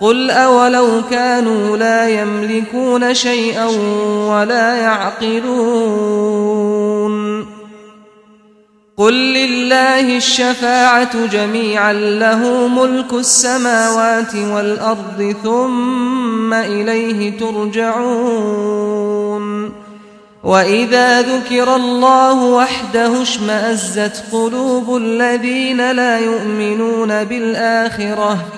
قل أولو كانوا لا يملكون شيئا ولا يعقلون قل لله الشفاعة جميعا له ملك السماوات والأرض ثم إليه ترجعون وإذا ذكر الله وحده اشمأزت قلوب الذين لا يؤمنون بالآخرة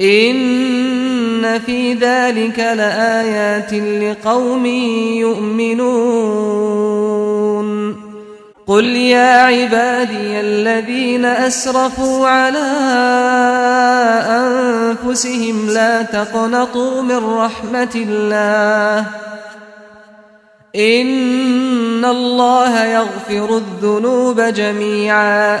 ان في ذلك لآيات لقوم يؤمنون قل يا عبادي الذين اسرفوا على انفسهم لا تقنطوا من رحمه الله ان الله يغفر الذنوب جميعا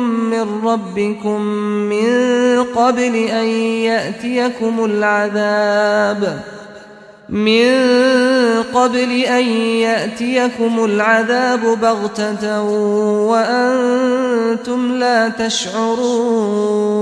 من ربكم من قبل أن يأتيكم العذاب. من قبل أن يأتيكم العذاب بغتة وأنتم لا تشعرون.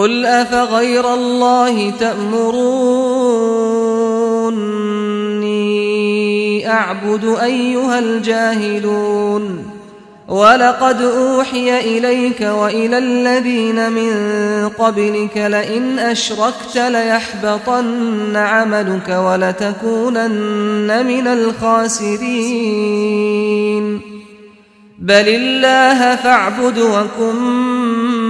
قل أفغير الله تأمروني أعبد أيها الجاهلون ولقد أوحي إليك وإلى الذين من قبلك لئن أشركت ليحبطن عملك ولتكونن من الخاسرين بل الله فاعبد وكن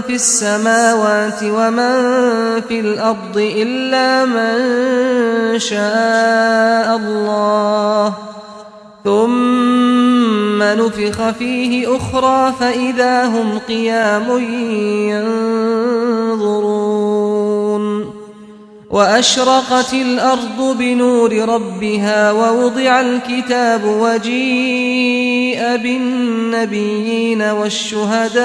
في السماوات ومن في الأرض إلا من شاء الله. ثم نفخ فيه أخرى فإذا هم قيام ينظرون. وأشرقت الأرض بنور ربها ووضع الكتاب وجيء بالنبيين والشهداء.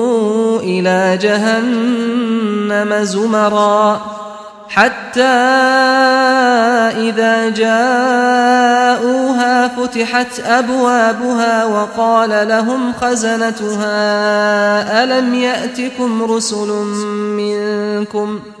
إلى جهنم زمرا حتى إذا جاءوها فتحت أبوابها وقال لهم خزنتها ألم يأتكم رسل منكم ؟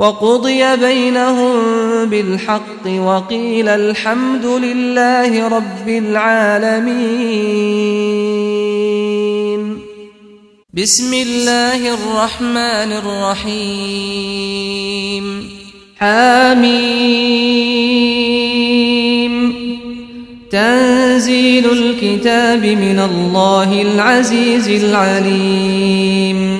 وقضي بينهم بالحق وقيل الحمد لله رب العالمين. بسم الله الرحمن الرحيم. حاميم تنزيل الكتاب من الله العزيز العليم.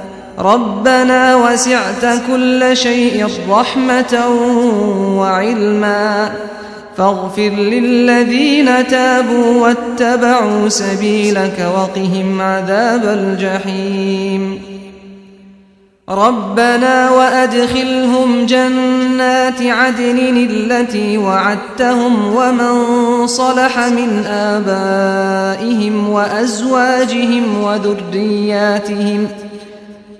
ربنا وسعت كل شيء رحمة وعلما فاغفر للذين تابوا واتبعوا سبيلك وقهم عذاب الجحيم. ربنا وأدخلهم جنات عدن التي وعدتهم ومن صلح من آبائهم وأزواجهم وذرياتهم وَذُرِّيَّاتِهِمْ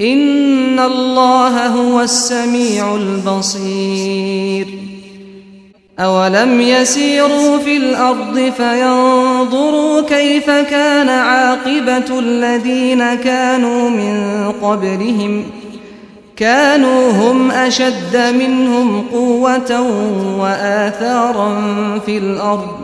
ان الله هو السميع البصير اولم يسيروا في الأرض فينظروا كيف كان عاقبه الذين كانوا من قبلهم كانوا هم اشد منهم قوه واثارا في الأرض